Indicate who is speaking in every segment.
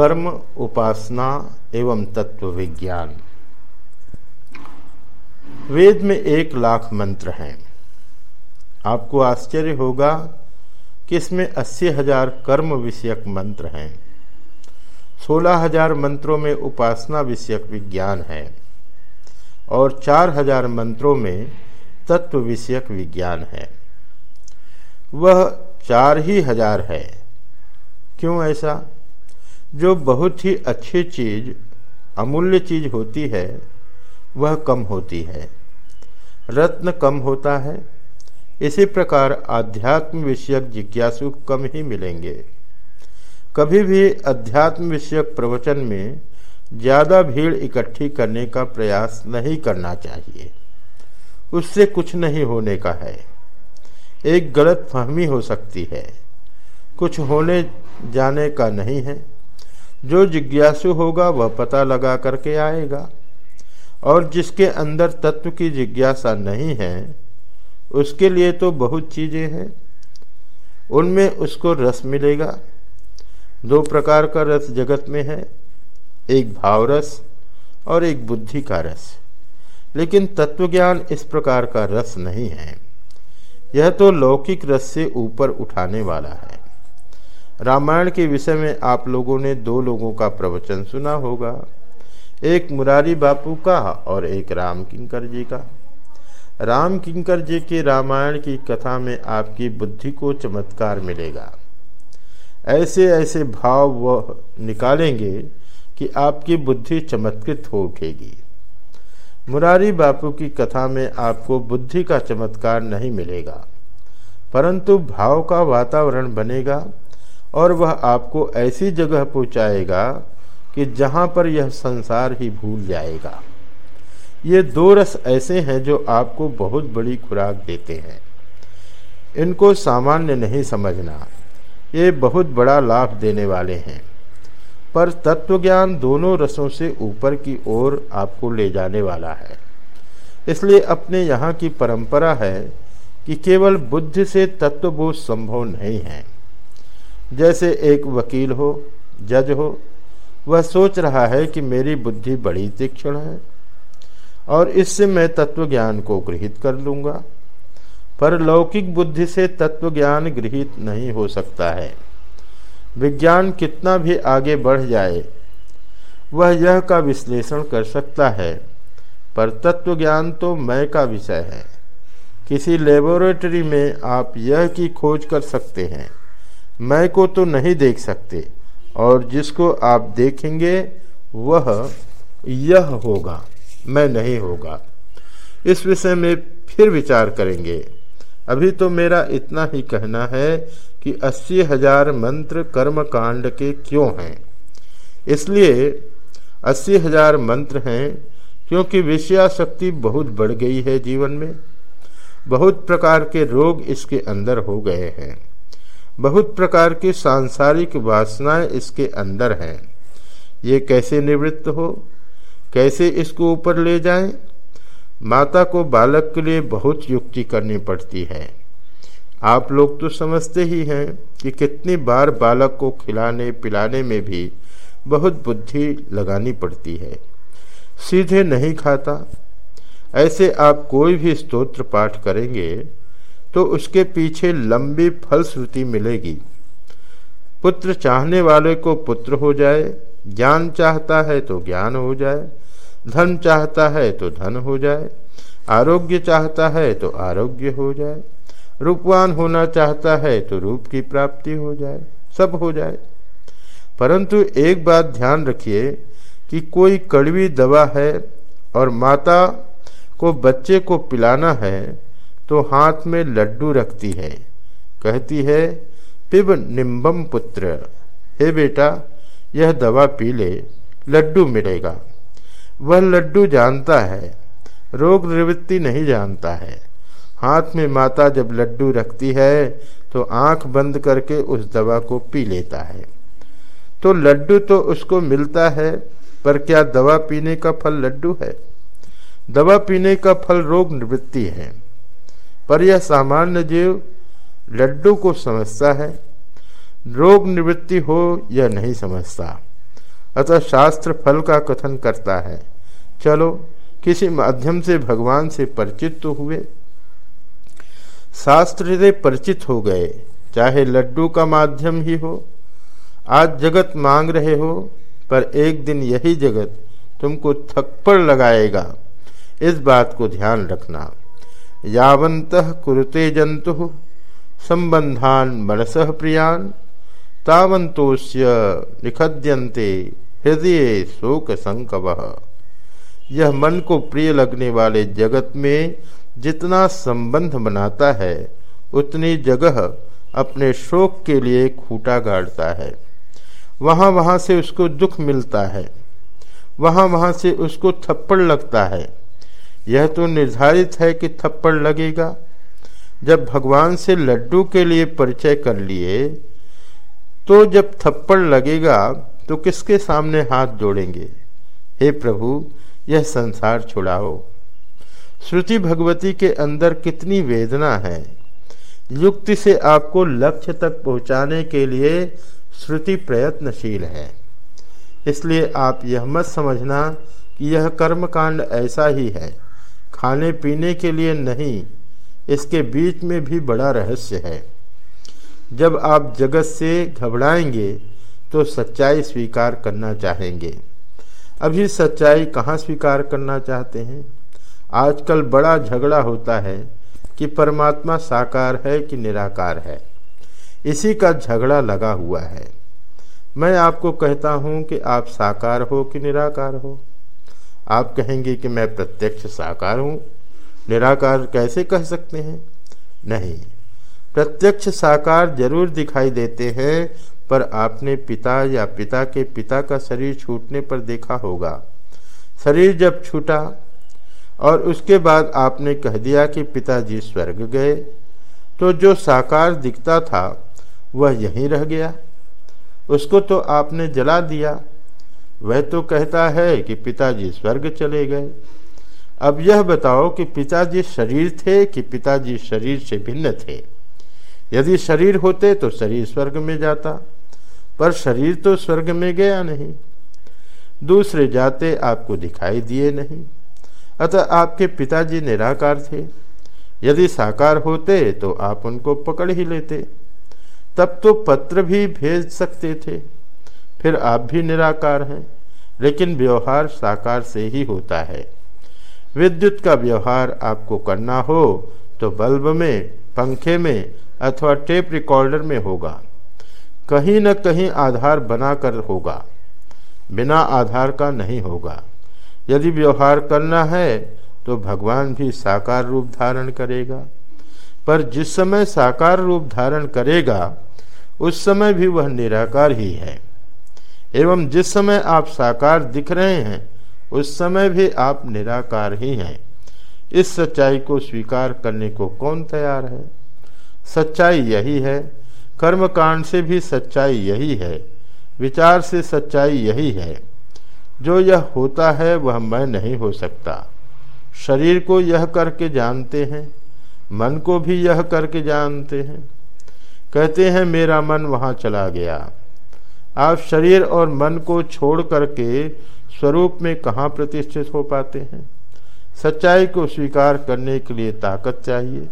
Speaker 1: कर्म, उपासना एवं तत्व विज्ञान। वेद में एक लाख मंत्र हैं। आपको आश्चर्य होगा कि इसमें अस्सी हज़ार कर्म विषयक मंत्र हैं। सोलह हज़ार मंत्रों में उपासना विषयक विज्ञान है और चार हज़ार मंत्रों में तत्व विषयक विज्ञान है। वह चार ही हज़ार है। क्यों ऐसा? जो बहुत ही अच्छी चीज़, अमूल्य चीज़ होती है, वह कम होती है। रत्न कम होता है। इसी प्रकार आध्यात्म विषयक जिज्ञासु कम ही मिलेंगे। कभी भी अध्यात्म विषयक प्रवचन में ज़्यादा भीड़ इकट्ठी करने का प्रयास नहीं करना चाहिए। उससे कुछ नहीं होने का है। एक गलत फहमी हो सकती है। कुछ होने जाने का नहीं है। जो जिज्ञासु होगा वह पता लगा करके आएगा। और जिसके अंदर तत्व की जिज्ञासा नहीं है, उसके लिए तो बहुत चीज़ें हैं। उनमें उसको रस मिलेगा। दो प्रकार का रस जगत में है, एक भाव रस और एक बुद्धि का रस। लेकिन तत्वज्ञान इस प्रकार का रस नहीं है। यह तो लौकिक रस से ऊपर उठाने वाला है। रामायण के विषय में आप लोगों ने दो लोगों का प्रवचन सुना होगा। एक मुरारी बापू का और एक राम किंकर जी का। राम किंकर जी के रामायण की कथा में आपकी बुद्धि को चमत्कार मिलेगा। ऐसे ऐसे भाव वह निकालेंगे कि आपकी बुद्धि चमत्कृत हो उठेगी। मुरारी बापू की कथा में आपको बुद्धि का चमत्कार नहीं मिलेगा, परंतु भाव का वातावरण बनेगा। और वह आपको ऐसी जगह पहुंचाएगा कि जहाँ पर यह संसार ही भूल जाएगा। ये दो रस ऐसे हैं जो आपको बहुत बड़ी खुराक देते हैं। इनको सामान्य नहीं समझना। ये बहुत बड़ा लाभ देने वाले हैं। पर तत्वज्ञान दोनों रसों से ऊपर की ओर आपको ले जाने वाला है। इसलिए अपने यहाँ की परंपरा है कि केवल बुद्धि से तत्वबोध संभव नहीं है। जैसे एक वकील हो, जज हो, वह सोच रहा है कि मेरी बुद्धि बड़ी तीक्ष्ण है और इससे मैं तत्व ज्ञान को गृहित कर लूँगा। पर लौकिक बुद्धि से तत्व ज्ञान गृहित नहीं हो सकता है। विज्ञान कितना भी आगे बढ़ जाए, वह यह का विश्लेषण कर सकता है। पर तत्व ज्ञान तो मैं का विषय है। किसी लेबोरेटरी में आप यह की खोज कर सकते हैं। मैं को तो नहीं देख सकते, और जिसको आप देखेंगे, वह यह होगा, मैं नहीं होगा। इस विषय में फिर विचार करेंगे। अभी तो मेरा इतना ही कहना है कि अस्सी हज़ार मंत्र कर्म कांड के क्यों हैं। इसलिए अस्सी हज़ार मंत्र हैं क्योंकि विषयाशक्ति बहुत बढ़ गई है जीवन में। बहुत प्रकार के रोग इसके अंदर हो गए हैं। बहुत प्रकार की सांसारिक वासनाएँ इसके अंदर हैं। ये कैसे निवृत्त हो? कैसे इसको ऊपर ले जाएँ? माता को बालक के लिए बहुत युक्ति करनी पड़ती है। आप लोग तो समझते ही हैं कि कितनी बार बालक को खिलाने, पिलाने में भी बहुत बुद्धि लगानी पड़ती है। सीधे नहीं खाता। ऐसे आप कोई भी स्तोत्र पाठ करेंगे तो उसके पीछे लंबी फलश्रुति मिलेगी। पुत्र चाहने वाले को पुत्र हो जाए, ज्ञान चाहता है तो ज्ञान हो जाए, धन चाहता है तो धन हो जाए, आरोग्य चाहता है तो आरोग्य हो जाए, रूपवान होना चाहता है तो रूप की प्राप्ति हो जाए, सब हो जाए। परंतु एक बात ध्यान रखिए कि कोई कड़वी दवा है और माता को बच्चे को पिलाना है तो हाथ में लड्डू रखती है। कहती है, पिब निम्बम पुत्र, हे बेटा, यह दवा पी ले, लड्डू मिलेगा। वह लड्डू जानता है, रोग निवृत्ति नहीं जानता है। हाथ में माता जब लड्डू रखती है तो आँख बंद करके उस दवा को पी लेता है। तो लड्डू तो उसको मिलता है, पर क्या दवा पीने का फल लड्डू है? दवा पीने का फल रोग निवृत्ति है। पर यह सामान्य जीव लड्डू को समझता है। रोग निवृत्ति हो यह नहीं समझता। अतः शास्त्र फल का कथन करता है। चलो, किसी माध्यम से भगवान से परिचित तो हुए। शास्त्र से परिचित हो गए, चाहे लड्डू का माध्यम ही हो। आज जगत मांग रहे हो, पर एक दिन यही जगत तुमको थप्पड़ लगाएगा। इस बात को ध्यान रखना। यावंत कुरुते जंतु संबंधान मनस प्रियान तावंतोस्य निखद्यंते हृदय शोक संकव यह मन को प्रिय लगने वाले जगत में जितना संबंध बनाता है, उतनी जगह अपने शोक के लिए खूटा गाड़ता है। वहाँ वहाँ से उसको दुख मिलता है। वहाँ वहाँ से उसको थप्पड़ लगता है। यह तो निर्धारित है कि थप्पड़ लगेगा। जब भगवान से लड्डू के लिए परिचय कर लिए तो जब थप्पड़ लगेगा तो किसके सामने हाथ जोड़ेंगे? हे प्रभु, यह संसार छुड़ाओ। श्रुति भगवती के अंदर कितनी वेदना है। युक्ति से आपको लक्ष्य तक पहुँचाने के लिए श्रुति प्रयत्नशील है। इसलिए आप यह मत समझना कि यह कर्म कांड ऐसा ही है। खाने पीने के लिए नहीं, इसके बीच में भी बड़ा रहस्य है। जब आप जगत से घबराएँगे तो सच्चाई स्वीकार करना चाहेंगे। अभी सच्चाई कहाँ स्वीकार करना चाहते हैं? आजकल बड़ा झगड़ा होता है कि परमात्मा साकार है कि निराकार है। इसी का झगड़ा लगा हुआ है। मैं आपको कहता हूँ कि आप साकार हो कि निराकार हो। आप कहेंगे कि मैं प्रत्यक्ष साकार हूँ। निराकार कैसे कह सकते हैं? नहीं। प्रत्यक्ष साकार ज़रूर दिखाई देते हैं, पर आपने पिता या पिता के पिता का शरीर छूटने पर देखा होगा। शरीर जब छूटा, और उसके बाद आपने कह दिया कि पिताजी स्वर्ग गए तो जो साकार दिखता था, वह यहीं रह गया। उसको तो आपने जला दिया। वह तो कहता है कि पिताजी स्वर्ग चले गए। अब यह बताओ कि पिताजी शरीर थे कि पिताजी शरीर से भिन्न थे? यदि शरीर होते तो शरीर स्वर्ग में जाता, पर शरीर तो स्वर्ग में गया नहीं। दूसरे जाते आपको दिखाई दिए नहीं। अतः आपके पिताजी निराकार थे। यदि साकार होते तो आप उनको पकड़ ही लेते। तब तो पत्र भी भेज सकते थे। फिर आप भी निराकार हैं। लेकिन व्यवहार साकार से ही होता है। विद्युत का व्यवहार आपको करना हो तो बल्ब में, पंखे में अथवा टेप रिकॉर्डर में होगा। कहीं न कहीं आधार बनाकर होगा। बिना आधार का नहीं होगा। यदि व्यवहार करना है तो भगवान भी साकार रूप धारण करेगा। पर जिस समय साकार रूप धारण करेगा, उस समय भी वह निराकार ही है। एवं जिस समय आप साकार दिख रहे हैं, उस समय भी आप निराकार ही हैं। इस सच्चाई को स्वीकार करने को कौन तैयार है? सच्चाई यही है। कर्म कांड से भी सच्चाई यही है। विचार से सच्चाई यही है। जो यह होता है, वह मैं नहीं हो सकता। शरीर को यह करके जानते हैं, मन को भी यह करके जानते हैं। कहते हैं, मेरा मन वहाँ चला गया। आप शरीर और मन को छोड़ करके स्वरूप में कहाँ प्रतिष्ठित हो पाते हैं? सच्चाई को स्वीकार करने के लिए ताकत चाहिए।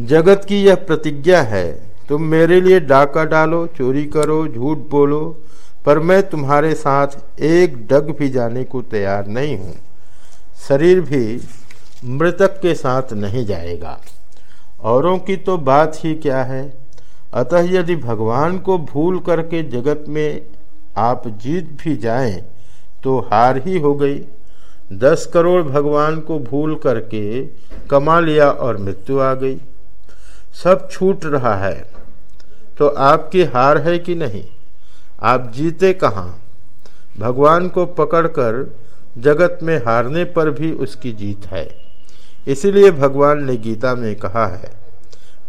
Speaker 1: जगत की यह प्रतिज्ञा है, तुम मेरे लिए डाका डालो, चोरी करो, झूठ बोलो, पर मैं तुम्हारे साथ एक डग भी जाने को तैयार नहीं हूँ। शरीर भी मृतक के साथ नहीं जाएगा। औरों की तो बात ही क्या है? अतः यदि भगवान को भूल करके जगत में आप जीत भी जाएँ तो हार ही हो गई। दस करोड़ भगवान को भूल करके कमा लिया और मृत्यु आ गई। सब छूट रहा है तो आपकी हार है कि नहीं? आप जीते कहाँ? भगवान को पकड़कर जगत में हारने पर भी उसकी जीत है। इसीलिए भगवान ने गीता में कहा है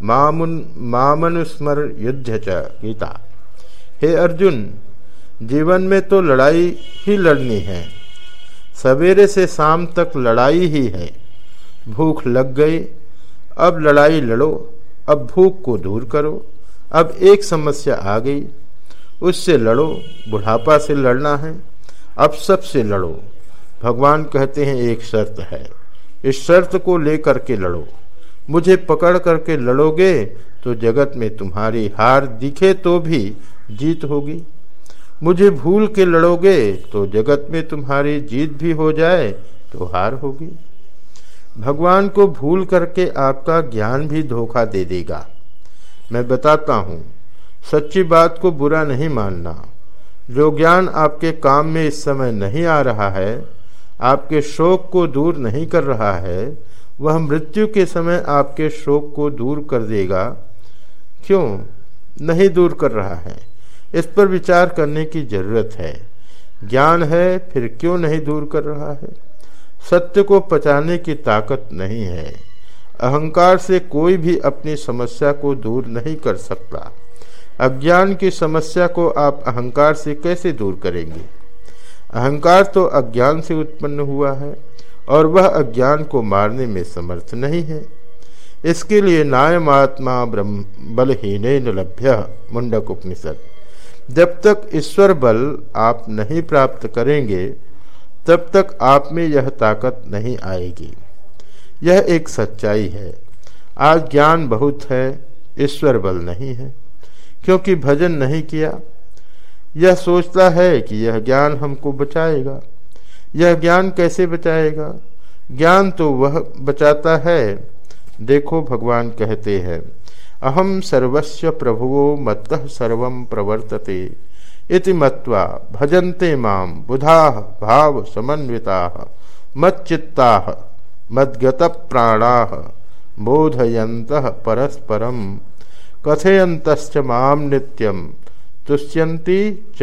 Speaker 1: मामुन, मामनुस्मर युद्ध च, गीता। हे अर्जुन, जीवन में तो लड़ाई ही लड़नी है। सवेरे से शाम तक लड़ाई ही है। भूख लग गई, अब लड़ाई लड़ो, अब भूख को दूर करो, अब एक समस्या आ गई, उससे लड़ो, बुढ़ापा से लड़ना है, अब सबसे लड़ो। भगवान कहते हैं, एक शर्त है, इस शर्त को लेकर के लड़ो। मुझे पकड़ करके लड़ोगे तो जगत में तुम्हारी हार दिखे तो भी जीत होगी। मुझे भूल के लड़ोगे तो जगत में तुम्हारी जीत भी हो जाए तो हार होगी। भगवान को भूल करके आपका ज्ञान भी धोखा दे देगा। मैं बताता हूँ, सच्ची बात को बुरा नहीं मानना। जो ज्ञान आपके काम में इस समय नहीं आ रहा है, आपके शोक को दूर नहीं कर रहा है वह मृत्यु के समय आपके शोक को दूर कर देगा। क्यों? नहीं दूर कर रहा है। इस पर विचार करने की ज़रूरत है। ज्ञान है, फिर क्यों नहीं दूर कर रहा है? सत्य को पचाने की ताकत नहीं है। अहंकार से कोई भी अपनी समस्या को दूर नहीं कर सकता। अज्ञान की समस्या को आप अहंकार से कैसे दूर करेंगे? अहंकार तो अज्ञान से उत्पन्न हुआ है। और वह अज्ञान को मारने में समर्थ नहीं है। इसके लिए नायमात्मा ब्रह्म बलहीन लभ्य, मुंडक उपनिषद। जब तक ईश्वर बल आप नहीं प्राप्त करेंगे, तब तक आप में यह ताकत नहीं आएगी। यह एक सच्चाई है। आज ज्ञान बहुत है, ईश्वर बल नहीं है। क्योंकि भजन नहीं किया, यह सोचता है कि यह ज्ञान हमको बचाएगा। यह ज्ञान कैसे बचाएगा? ज्ञान तो वह बचाता है। देखो भगवान कहते हैं अहम सर्वस्व प्रभुवो मत्त सर्व प्रवर्तते। इति मत्वा भजन्ते माम बुधा भाव समन्विता, मच्चित्ता मद्गत प्राणा बोधयंत परस्परम। कथयंत माम नित्यम तुष्यन्ति च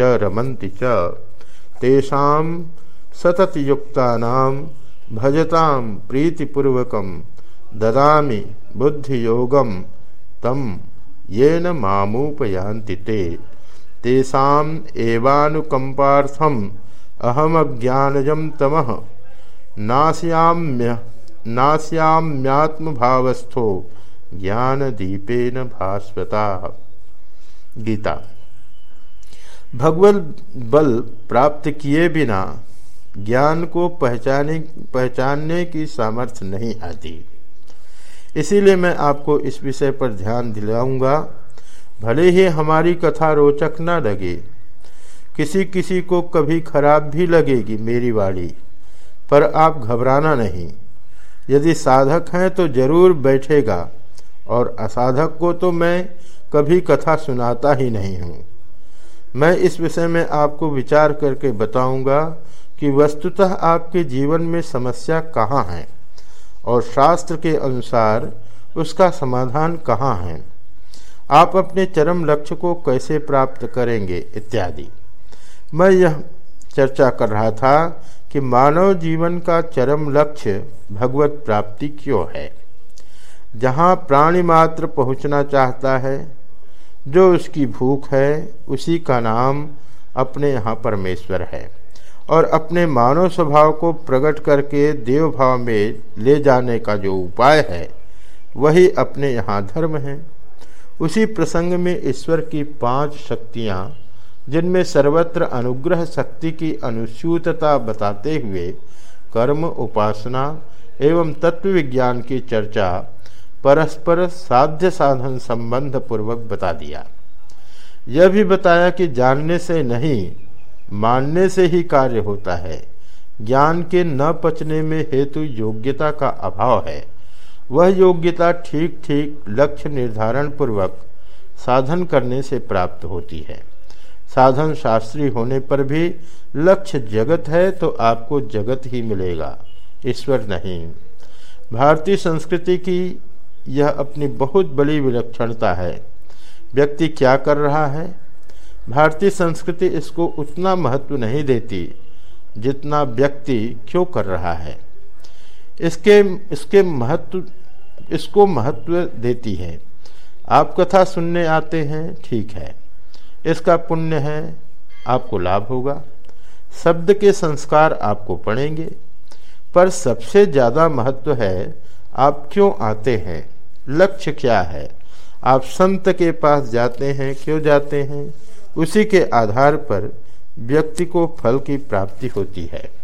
Speaker 1: सततयुक्तानाम भजताम प्रीतिपूर्वकम ददामि बुद्धियोगम तम ये न ते। तेषाम एवानुकंपार्थम अहमज्ञानजम तमः। नाश्याम्य नाश्याम्यात्म भावस्थो ज्ञान दीपेन भास्वता। गीता। भगवत बल प्राप्त किए बिना ज्ञान को पहचाने, पहचानने की सामर्थ्य नहीं आती। इसीलिए मैं आपको इस विषय पर ध्यान दिलाऊँगा। भले ही हमारी कथा रोचक न लगे किसी किसी को कभी खराब भी लगेगी मेरी वाणी, पर आप घबराना नहीं। यदि साधक हैं तो ज़रूर बैठेगा, और असाधक को तो मैं कभी कथा सुनाता ही नहीं हूँ। मैं इस विषय में आपको विचार करके बताऊँगा कि वस्तुतः आपके जीवन में समस्या कहाँ है और शास्त्र के अनुसार उसका समाधान कहाँ है। आप अपने चरम लक्ष्य को कैसे प्राप्त करेंगे इत्यादि। मैं यह चर्चा कर रहा था कि मानव जीवन का चरम लक्ष्य भगवत प्राप्ति क्यों है। जहाँ प्राणी मात्र पहुँचना चाहता है, जो उसकी भूख है, उसी का नाम अपने यहाँ परमेश्वर है। और अपने मानव स्वभाव को प्रकट करके देव भाव में ले जाने का जो उपाय है, वही अपने यहाँ धर्म है। उसी प्रसंग में ईश्वर की पाँच शक्तियाँ, जिनमें सर्वत्र अनुग्रह शक्ति की अनुसूतता बताते हुए कर्म, उपासना एवं तत्व विज्ञान की चर्चा परस्पर साध्य साधन संबंध पूर्वक बता दिया। यह भी बताया कि जानने से नहीं मानने से ही कार्य होता है। ज्ञान के न पचने में हेतु योग्यता का अभाव है। वह योग्यता ठीक ठीक लक्ष्य निर्धारण पूर्वक साधन करने से प्राप्त होती है। साधन शास्त्री होने पर भी लक्ष्य जगत है तो आपको जगत ही मिलेगा। ईश्वर नहीं। भारतीय संस्कृति की यह अपनी बहुत बड़ी विलक्षणता है। व्यक्ति क्या कर रहा है? भारतीय संस्कृति इसको उतना महत्व नहीं देती, जितना व्यक्ति क्यों कर रहा है। इसके इसके महत्व, इसको महत्व देती है। आप कथा सुनने आते हैं, ठीक है। इसका पुण्य है, आपको लाभ होगा। शब्द के संस्कार आपको पड़ेंगे पर सबसे ज़्यादा महत्व है, आप क्यों आते हैं? लक्ष्य क्या है? आप संत के पास जाते हैं, क्यों जाते हैं? उसी के आधार पर व्यक्ति को फल की प्राप्ति होती है।